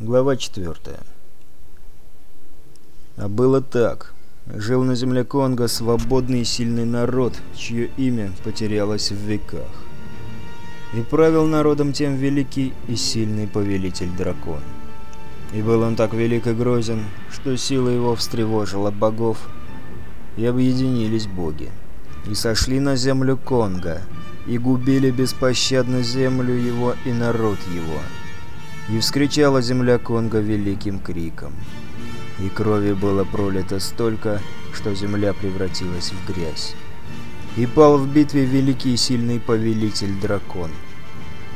Глава 4. А было так. Жил на земле Конго свободный и сильный народ, чье имя потерялось в веках. И правил народом тем великий и сильный повелитель дракон. И был он так велик и грозен, что сила его встревожила богов, и объединились боги. И сошли на землю Конго, и губили беспощадно землю его и народ его. И вскричала земля Конго великим криком. И крови было пролито столько, что земля превратилась в грязь. И пал в битве великий и сильный повелитель дракон.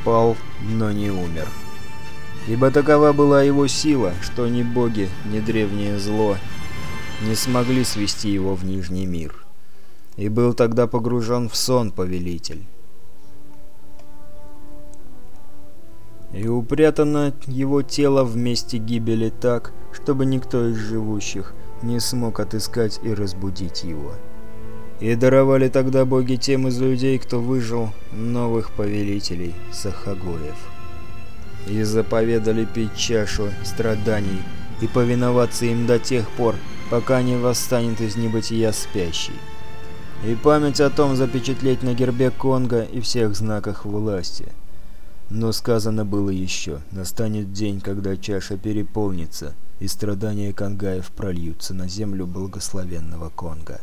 Пал, но не умер. Ибо такова была его сила, что ни боги, ни древнее зло не смогли свести его в Нижний мир. И был тогда погружен в сон повелитель. И упрятано его тело в месте гибели так, чтобы никто из живущих не смог отыскать и разбудить его. И даровали тогда боги тем из людей, кто выжил, новых повелителей Сахагоев. И заповедали пить чашу страданий и повиноваться им до тех пор, пока не восстанет из небытия спящий. И память о том запечатлеть на гербе Конга и всех знаках власти – но сказано было еще, настанет день, когда чаша переполнится, и страдания конгаев прольются на землю благословенного Конга.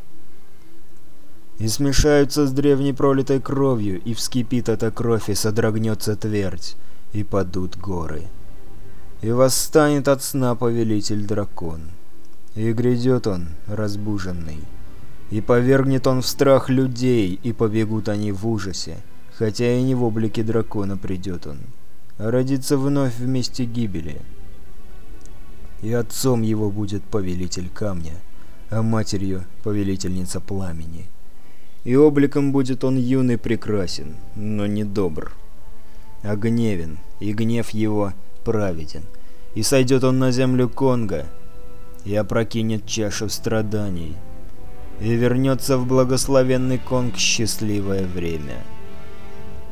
И смешаются с древней пролитой кровью, и вскипит эта кровь, и содрогнется твердь, и падут горы. И восстанет от сна повелитель дракон. И грядет он, разбуженный. И повергнет он в страх людей, и побегут они в ужасе хотя и не в облике дракона придет он, а родится вновь вместе гибели. И отцом его будет повелитель камня, а матерью — повелительница пламени. И обликом будет он юный прекрасен, но не добр, а гневен, и гнев его праведен. И сойдет он на землю Конга, и опрокинет чашу страданий, и вернется в благословенный Конг счастливое время».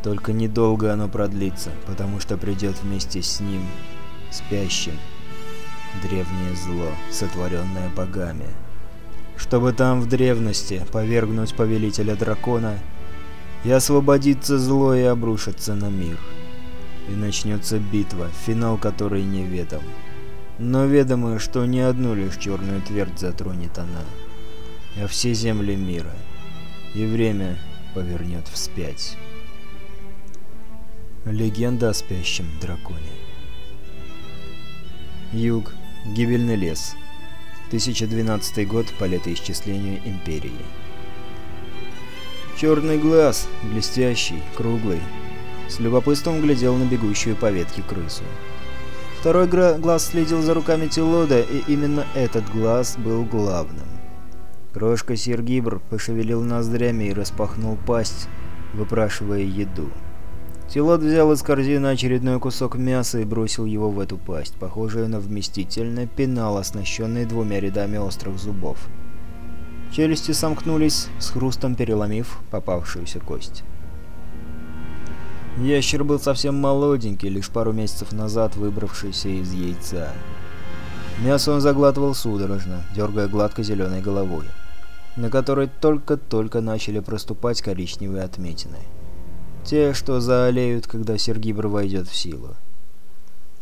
Только недолго оно продлится, потому что придет вместе с ним, спящим, древнее зло, сотворенное богами. Чтобы там в древности повергнуть повелителя дракона и освободиться зло и обрушиться на мир. И начнется битва, финал которой неведом. Но ведомо, что не одну лишь черную твердь затронет она, а все земли мира. И время повернет вспять. Легенда о спящем драконе. Юг. Гибельный лес. 1012 год по летоисчислению Империи. Черный глаз, блестящий, круглый, с любопытством глядел на бегущую по ветке крысу. Второй глаз следил за руками Телода, и именно этот глаз был главным. Крошка Сергибр пошевелил ноздрями и распахнул пасть, выпрашивая еду. Силот взял из корзины очередной кусок мяса и бросил его в эту пасть, похожую на вместительный пенал, оснащенный двумя рядами острых зубов. Челюсти сомкнулись, с хрустом переломив попавшуюся кость. Ящер был совсем молоденький, лишь пару месяцев назад выбравшийся из яйца. Мясо он заглатывал судорожно, дергая гладко зеленой головой, на которой только-только начали проступать коричневые отметины. Те, что заолеют, когда Сергибр войдет в силу.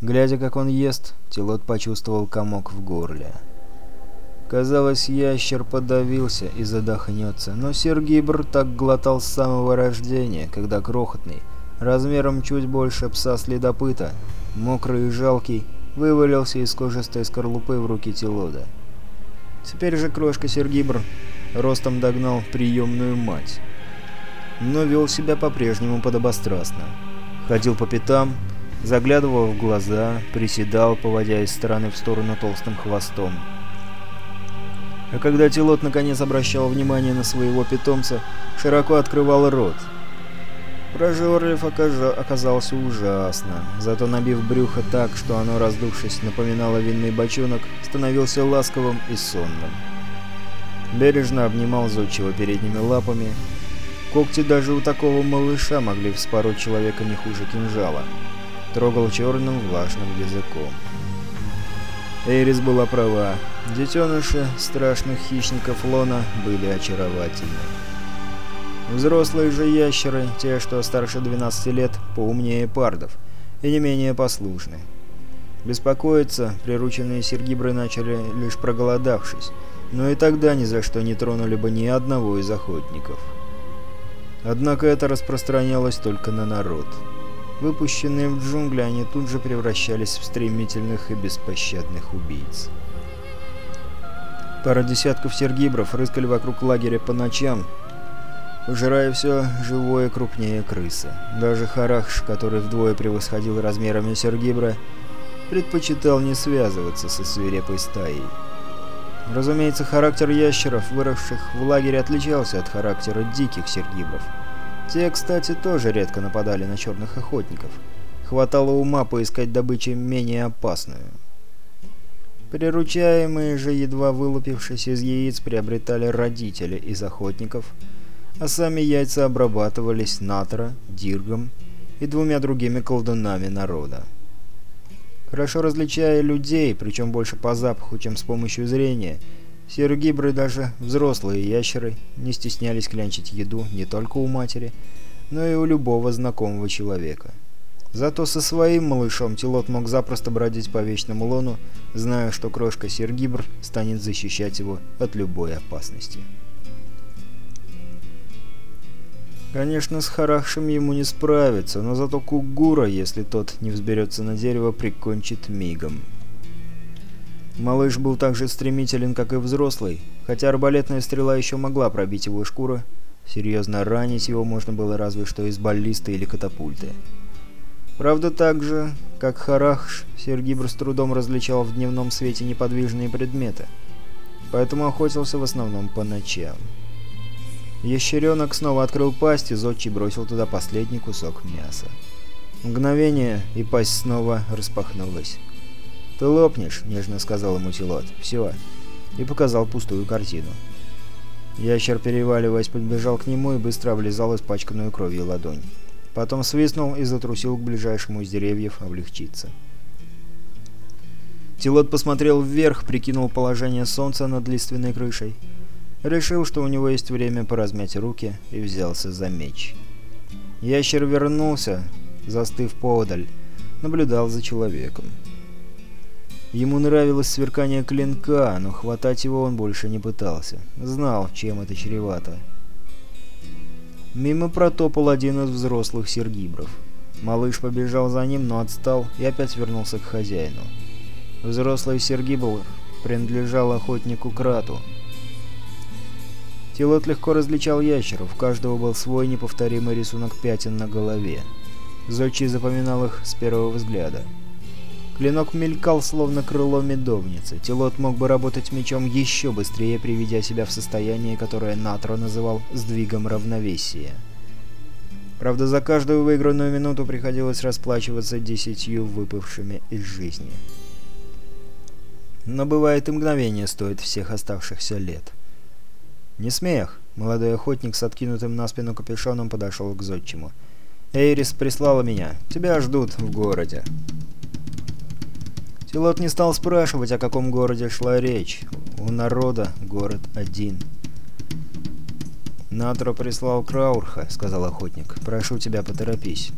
Глядя, как он ест, Тилот почувствовал комок в горле. Казалось, ящер подавился и задохнется, но Сергибр так глотал с самого рождения, когда крохотный, размером чуть больше пса-следопыта, мокрый и жалкий, вывалился из кожистой скорлупы в руки Тилода. Теперь же крошка Сергибр ростом догнал приемную мать но вел себя по-прежнему подобострастно. Ходил по пятам, заглядывал в глаза, приседал, поводя из стороны в сторону толстым хвостом. А когда Тилот наконец обращал внимание на своего питомца, широко открывал рот. Прожорлив оказался ужасно, зато набив брюхо так, что оно, раздувшись, напоминало винный бочонок, становился ласковым и сонным. Бережно обнимал зодчего передними лапами, Когти даже у такого малыша могли вспороть человека не хуже кинжала. Трогал черным влажным языком. Эйрис была права. Детеныши страшных хищников Лона были очаровательны. Взрослые же ящеры, те, что старше 12 лет, поумнее пардов и не менее послушны. Беспокоиться прирученные сергибры начали лишь проголодавшись, но и тогда ни за что не тронули бы ни одного из охотников. Однако это распространялось только на народ. Выпущенные в джунгли, они тут же превращались в стремительных и беспощадных убийц. Пара десятков сергибров рыскали вокруг лагеря по ночам, пожирая все живое крупнее крысы. Даже Харахш, который вдвое превосходил размерами сергибра, предпочитал не связываться со свирепой стаей. Разумеется, характер ящеров, выросших в лагере, отличался от характера диких сергибров. Те, кстати, тоже редко нападали на черных охотников. Хватало ума поискать добычу менее опасную. Приручаемые же, едва вылупившись из яиц, приобретали родители из охотников, а сами яйца обрабатывались Натра, Диргом и двумя другими колдунами народа. Хорошо различая людей, причем больше по запаху, чем с помощью зрения, сергибры, даже взрослые ящеры, не стеснялись клянчить еду не только у матери, но и у любого знакомого человека. Зато со своим малышом Тилот мог запросто бродить по вечному лону, зная, что крошка Сергибр станет защищать его от любой опасности. Конечно, с Харахшем ему не справиться, но зато Кугура, если тот не взберется на дерево, прикончит мигом. Малыш был так же стремителен, как и взрослый, хотя арбалетная стрела еще могла пробить его шкуру, серьезно ранить его можно было разве что из баллисты или катапульты. Правда, так же, как Харахш, Сергибр с трудом различал в дневном свете неподвижные предметы, поэтому охотился в основном по ночам. Ящеренок снова открыл пасть, и Зодчий бросил туда последний кусок мяса. Мгновение, и пасть снова распахнулась. «Ты лопнешь», — нежно сказал ему Тилот. «Все». И показал пустую картину. Ящер, переваливаясь, подбежал к нему и быстро облизал испачканную кровью ладонь. Потом свистнул и затрусил к ближайшему из деревьев облегчиться. Тилот посмотрел вверх, прикинул положение солнца над лиственной крышей. Решил, что у него есть время поразмять руки, и взялся за меч. Ящер вернулся, застыв поодаль, наблюдал за человеком. Ему нравилось сверкание клинка, но хватать его он больше не пытался. Знал, чем это чревато. Мимо протопал один из взрослых сергибров. Малыш побежал за ним, но отстал и опять вернулся к хозяину. Взрослый сергибл принадлежал охотнику Крату, Тилот легко различал ящеров, у каждого был свой неповторимый рисунок пятен на голове. Зодчий запоминал их с первого взгляда. Клинок мелькал, словно крыло медовницы. Тилот мог бы работать мечом еще быстрее, приведя себя в состояние, которое Натро называл «сдвигом равновесия». Правда, за каждую выигранную минуту приходилось расплачиваться десятью выпавшими из жизни. Но бывает и мгновение стоит всех оставшихся лет. «Не смех!» Молодой охотник с откинутым на спину капюшоном подошел к зодчему. «Эйрис прислала меня. Тебя ждут в городе». Тилот не стал спрашивать, о каком городе шла речь. У народа город один. «Натро прислал Краурха», — сказал охотник. «Прошу тебя, поторопись».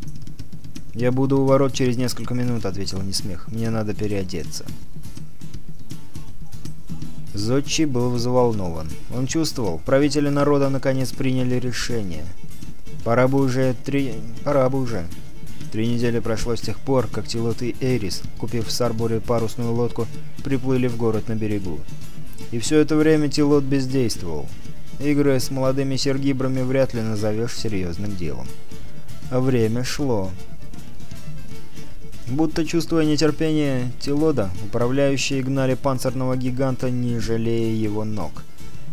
«Я буду у ворот через несколько минут», — ответил Несмех. «Мне надо переодеться». Зодчий был взволнован. Он чувствовал, правители народа наконец приняли решение. Пора бы уже... Три... Пора бы уже. Три недели прошло с тех пор, как Тилот и Эрис, купив в Сарборе парусную лодку, приплыли в город на берегу. И все это время Тилот бездействовал. Игры с молодыми сергибрами вряд ли назовешь серьезным делом. А время шло. Будто чувствуя нетерпение Тилода, управляющие гнали панцирного гиганта, не жалея его ног.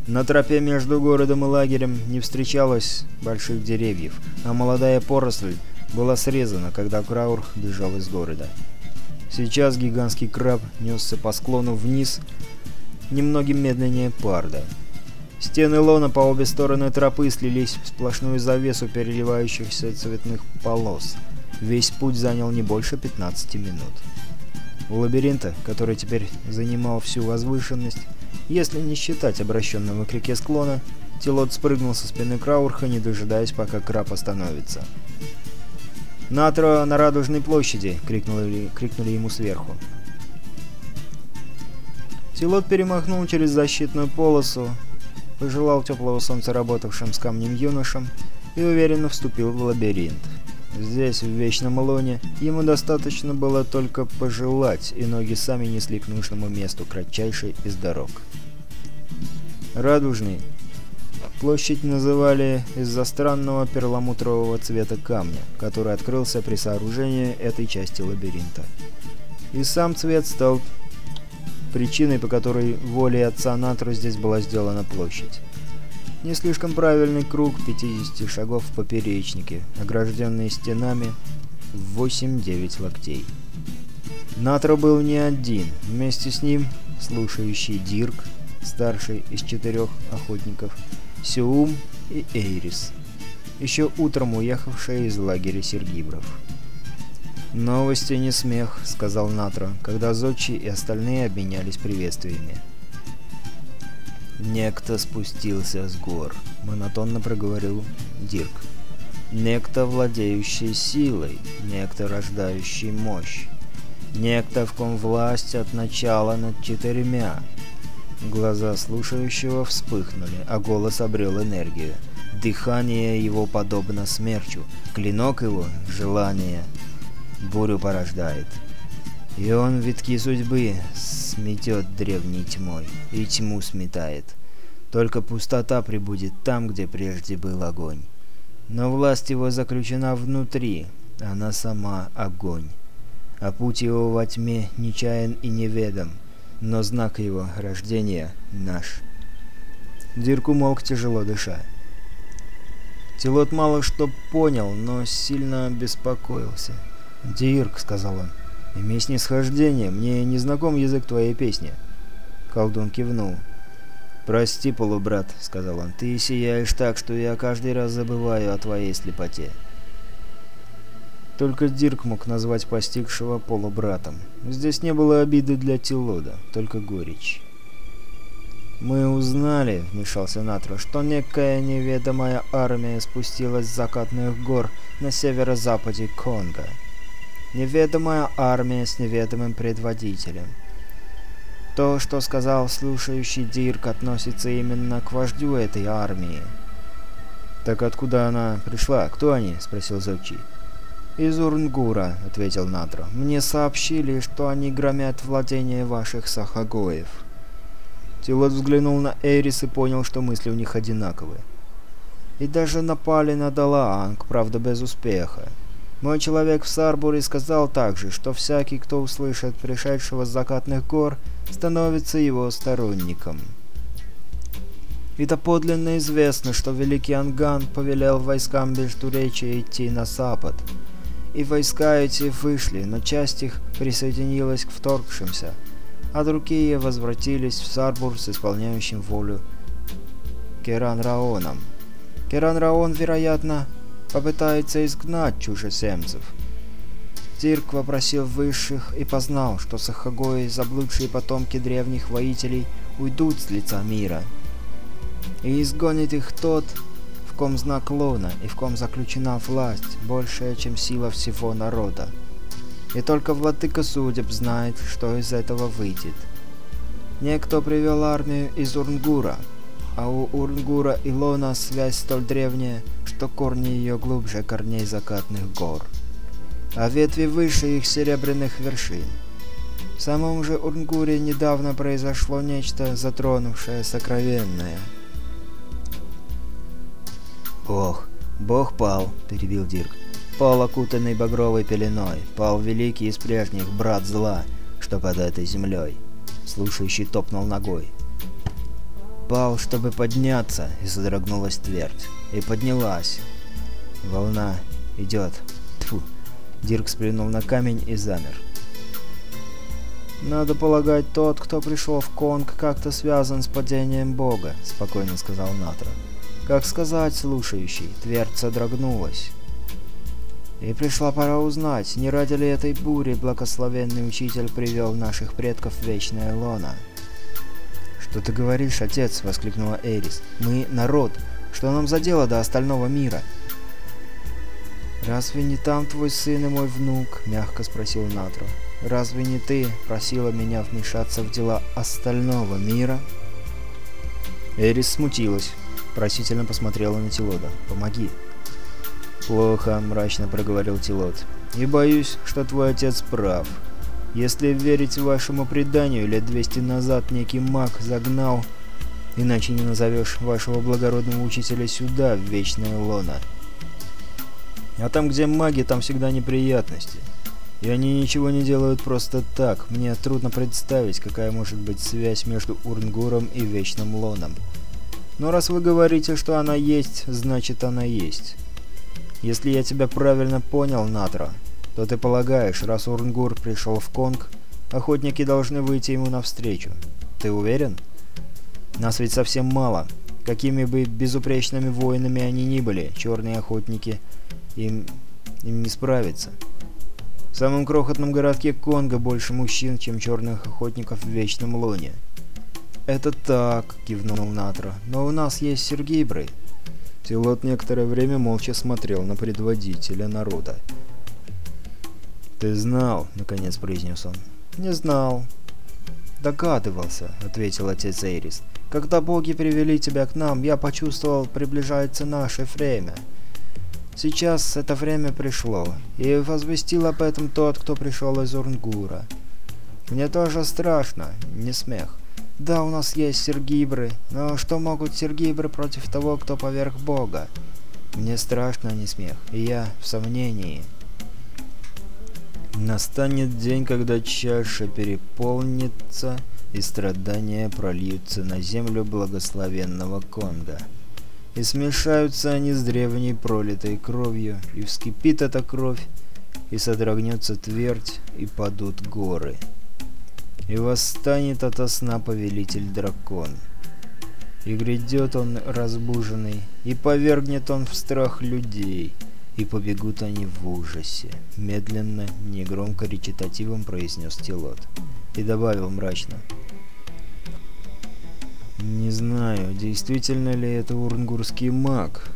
На тропе между городом и лагерем не встречалось больших деревьев, а молодая поросль была срезана, когда Краурх бежал из города. Сейчас гигантский краб несся по склону вниз, немногим медленнее парда. Стены лона по обе стороны тропы слились в сплошную завесу переливающихся цветных полос — Весь путь занял не больше 15 минут. У лабиринта, который теперь занимал всю возвышенность, если не считать обращенного к реке склона, Тилот спрыгнул со спины Краурха, не дожидаясь, пока краб остановится. «Натро на Радужной площади!» — крикнули, крикнули ему сверху. Тилот перемахнул через защитную полосу, пожелал теплого солнца работавшим с камнем юношам и уверенно вступил в лабиринт. Здесь, в Вечном Лоне, ему достаточно было только пожелать, и ноги сами несли к нужному месту кратчайшей из дорог. Радужный. Площадь называли из-за странного перламутрового цвета камня, который открылся при сооружении этой части лабиринта. И сам цвет стал причиной, по которой волей отца Натру здесь была сделана площадь. Не слишком правильный круг 50 шагов в поперечнике, огражденный стенами в 8-9 локтей. Натро был не один. Вместе с ним слушающий Дирк, старший из четырех охотников, Сеум и Эйрис, еще утром уехавшая из лагеря Сергибров. «Новости не смех», — сказал Натро, когда Зодчи и остальные обменялись приветствиями. «Некто спустился с гор», — монотонно проговорил Дирк. «Некто, владеющий силой, некто, рождающий мощь, некто, в ком власть от начала над четырьмя». Глаза слушающего вспыхнули, а голос обрел энергию. Дыхание его подобно смерчу, клинок его — желание. Бурю порождает. И он витки судьбы сметет древней тьмой, и тьму сметает. Только пустота прибудет там, где прежде был огонь. Но власть его заключена внутри, она сама огонь. А путь его во тьме нечаян и неведом, но знак его рождения наш. Дирк умолк, тяжело дыша. Тилот мало что понял, но сильно беспокоился. «Дирк», — сказал он, — «Имей снисхождение, мне не знаком язык твоей песни». Колдун кивнул. «Прости, полубрат», — сказал он, — «ты сияешь так, что я каждый раз забываю о твоей слепоте». Только Дирк мог назвать постигшего полубратом. Здесь не было обиды для Тилода, только горечь. «Мы узнали», — вмешался Натро, — «что некая неведомая армия спустилась с закатных гор на северо-западе Конго». Неведомая армия с неведомым предводителем. То, что сказал слушающий Дирк, относится именно к вождю этой армии. «Так откуда она пришла? Кто они?» — спросил Зодчий. «Из Урнгура», — ответил Натро. «Мне сообщили, что они громят владение ваших сахагоев». Тилот взглянул на Эрис и понял, что мысли у них одинаковые. «И даже напали на Далаанг, правда без успеха. Мой человек в Сарбуре сказал также, что всякий, кто услышит пришедшего с закатных гор, становится его сторонником. И подлинно известно, что Великий Анган повелел войскам Междуречия идти на запад. И войска эти вышли, но часть их присоединилась к вторгшимся, а другие возвратились в Сарбур с исполняющим волю Керан Раоном. Керан Раон, вероятно, попытается изгнать чужеземцев. Тирк вопросил высших и познал, что сахагои, заблудшие потомки древних воителей, уйдут с лица мира. И изгонит их тот, в ком знак Лона и в ком заключена власть, большая, чем сила всего народа. И только владыка судеб знает, что из этого выйдет. Некто привел армию из Урнгура, а у Урнгура и Лона связь столь древняя, что корни ее глубже корней закатных гор, а ветви выше их серебряных вершин. В самом же Урнгуре недавно произошло нечто, затронувшее сокровенное. «Бог! Бог пал!» — перебил Дирк. «Пал, окутанный багровой пеленой. Пал великий из прежних, брат зла, что под этой землей». Слушающий топнул ногой. «Пал, чтобы подняться!» — и содрогнулась твердь и поднялась. Волна идет. Тьфу. Дирк сплюнул на камень и замер. «Надо полагать, тот, кто пришел в Конг, как-то связан с падением Бога», — спокойно сказал Натра. «Как сказать, слушающий, твердь содрогнулась». И пришла пора узнать, не ради ли этой бури благословенный учитель привел наших предков в вечное лоно. «Что ты говоришь, отец?» — воскликнула Эрис. «Мы — народ. Что нам за дело до остального мира?» «Разве не там твой сын и мой внук?» — мягко спросил Натро. «Разве не ты просила меня вмешаться в дела остального мира?» Эрис смутилась, просительно посмотрела на Тилода. «Помоги!» «Плохо», — мрачно проговорил Тилот. «И боюсь, что твой отец прав. Если верить вашему преданию, лет 200 назад некий маг загнал, иначе не назовешь вашего благородного учителя сюда, в Вечное Лоно. А там, где маги, там всегда неприятности. И они ничего не делают просто так. Мне трудно представить, какая может быть связь между Урнгуром и Вечным Лоном. Но раз вы говорите, что она есть, значит она есть. Если я тебя правильно понял, Натра, то ты полагаешь, раз Урнгур пришел в Конг, охотники должны выйти ему навстречу. Ты уверен? Нас ведь совсем мало. Какими бы безупречными воинами они ни были, черные охотники, им, им не справиться. В самом крохотном городке Конго больше мужчин, чем черных охотников в Вечном Лоне. «Это так», — кивнул Натра, — «но у нас есть Сергейбры». Тилот некоторое время молча смотрел на предводителя народа. «Ты знал?» — наконец произнес он. «Не знал». «Догадывался», — ответил отец Эйрис. «Когда боги привели тебя к нам, я почувствовал, приближается наше время. Сейчас это время пришло, и возвестил об этом тот, кто пришел из Урнгура. Мне тоже страшно, не смех. Да, у нас есть сергибры, но что могут сергибры против того, кто поверх бога? Мне страшно, не смех, и я в сомнении». Настанет день, когда чаша переполнится, и страдания прольются на землю благословенного Конга. И смешаются они с древней пролитой кровью, и вскипит эта кровь, и содрогнется твердь, и падут горы. И восстанет ото сна повелитель-дракон. И грядет он разбуженный, и повергнет он в страх людей — и побегут они в ужасе. Медленно, негромко речитативом произнес Тилот. И добавил мрачно. Не знаю, действительно ли это урнгурский маг.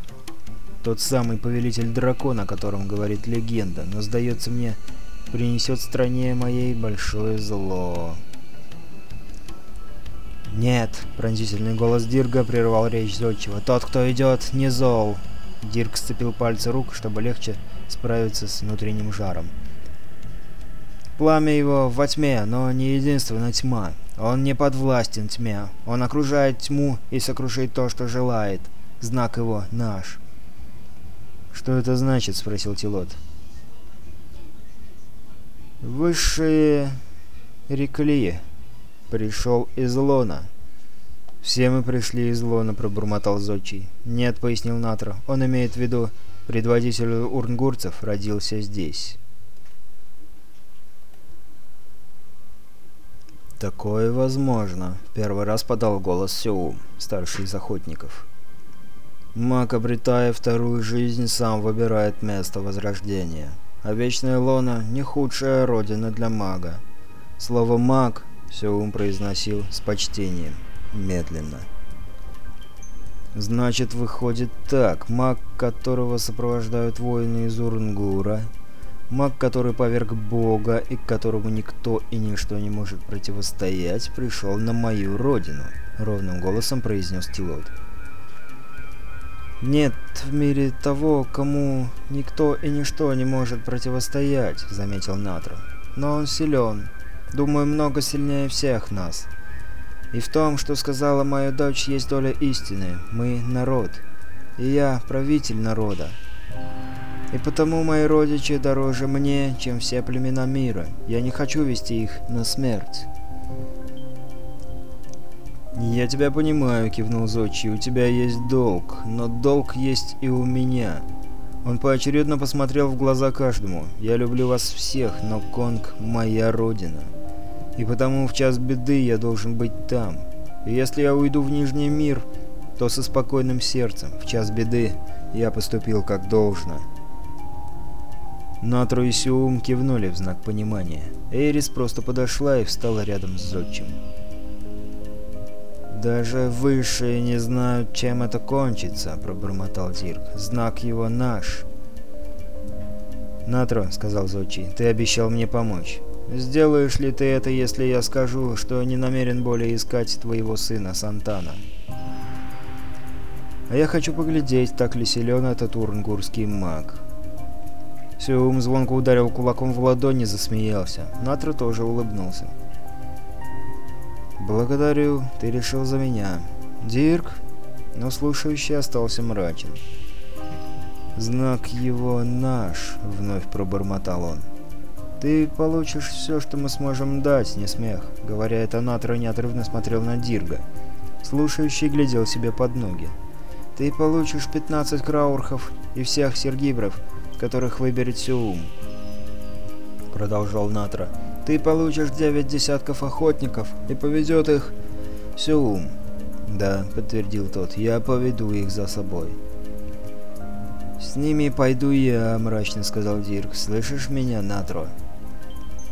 Тот самый повелитель дракона, о котором говорит легенда, но, сдается мне, принесет стране моей большое зло. «Нет!» — пронзительный голос Дирга прервал речь Зодчего. «Тот, кто идет, не зол. Дирк сцепил пальцы рук, чтобы легче справиться с внутренним жаром. Пламя его во тьме, но не единственная тьма. Он не подвластен тьме. Он окружает тьму и сокрушит то, что желает. Знак его наш. «Что это значит?» — спросил Тилот. «Высшие рекли. Пришел из лона». «Все мы пришли из Лона», — пробормотал Зодчий. «Нет», — пояснил Натро, — «он имеет в виду, предводитель урнгурцев родился здесь». «Такое возможно», — первый раз подал голос Сеу, старший из охотников. «Маг, обретая вторую жизнь, сам выбирает место возрождения. А Вечная Лона — не худшая родина для мага. Слово «маг» Сеум произносил с почтением медленно. Значит, выходит так. Маг, которого сопровождают воины из Урнгура, маг, который поверг бога и которому никто и ничто не может противостоять, пришел на мою родину, ровным голосом произнес Тилот. «Нет в мире того, кому никто и ничто не может противостоять», — заметил Натро. «Но он силен. Думаю, много сильнее всех нас. И в том, что сказала моя дочь, есть доля истины. Мы — народ. И я — правитель народа. И потому мои родичи дороже мне, чем все племена мира. Я не хочу вести их на смерть. «Я тебя понимаю», — кивнул Зодчи, — «у тебя есть долг, но долг есть и у меня». Он поочередно посмотрел в глаза каждому. «Я люблю вас всех, но Конг — моя родина». И потому в час беды я должен быть там. И если я уйду в Нижний мир, то со спокойным сердцем. В час беды я поступил как должно. Натру и Сиум кивнули в знак понимания. Эйрис просто подошла и встала рядом с Зодчим. «Даже высшие не знают, чем это кончится», — пробормотал Дирк. «Знак его наш». «Натро», — сказал Зодчий, — «ты обещал мне помочь. Сделаешь ли ты это, если я скажу, что не намерен более искать твоего сына Сантана?» «А я хочу поглядеть, так ли силен этот урнгурский маг». Сеум звонко ударил кулаком в ладони и засмеялся. Натра тоже улыбнулся. «Благодарю, ты решил за меня. Дирк?» Но слушающий остался мрачен. «Знак его наш», — вновь пробормотал он. «Ты получишь все, что мы сможем дать, не смех», — говоря это, Натра неотрывно смотрел на Дирга. Слушающий глядел себе под ноги. «Ты получишь 15 краурхов и всех сергибров, которых выберет Сеум», — продолжал Натра. «Ты получишь девять десятков охотников и поведет их Сеум». «Да», — подтвердил тот, — «я поведу их за собой». «С ними пойду я», — мрачно сказал Дирк. «Слышишь меня, Натро?»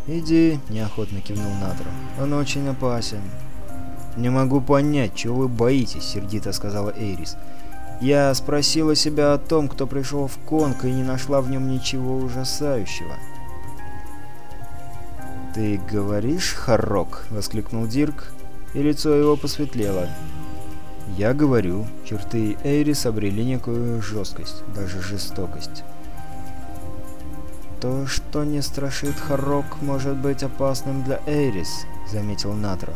«Иди», — неохотно кивнул Натро. «Он очень опасен». «Не могу понять, чего вы боитесь», — сердито сказала Эйрис. «Я спросила себя о том, кто пришел в Конг, и не нашла в нем ничего ужасающего». «Ты говоришь, Харрок?» — воскликнул Дирк, и лицо его посветлело. Я говорю, черты Эйрис обрели некую жесткость, даже жестокость. «То, что не страшит Харок, может быть опасным для Эйрис», — заметил Натро.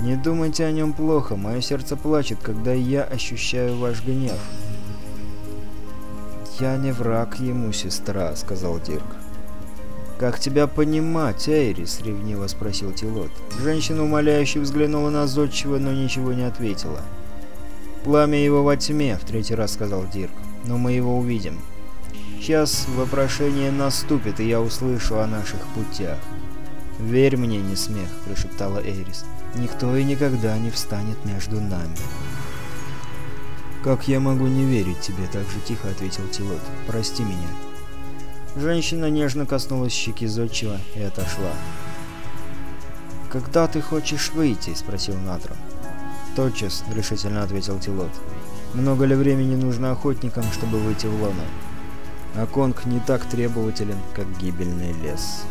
«Не думайте о нем плохо, мое сердце плачет, когда я ощущаю ваш гнев». «Я не враг ему, сестра», — сказал Дирк. «Как тебя понимать, Эйрис?» — ревниво спросил Тилот. Женщина умоляюще взглянула на Зодчего, но ничего не ответила. «Пламя его во тьме», — в третий раз сказал Дирк. «Но мы его увидим. Сейчас вопрошение наступит, и я услышу о наших путях». «Верь мне, не смех», — прошептала Эйрис. «Никто и никогда не встанет между нами». «Как я могу не верить тебе?» — так же тихо ответил Тилот. «Прости меня». Женщина нежно коснулась щеки Зодчего и отошла. «Когда ты хочешь выйти?» — спросил Натрон. «Тотчас», — решительно ответил Тилот. «Много ли времени нужно охотникам, чтобы выйти в лоно? А Конг не так требователен, как гибельный лес».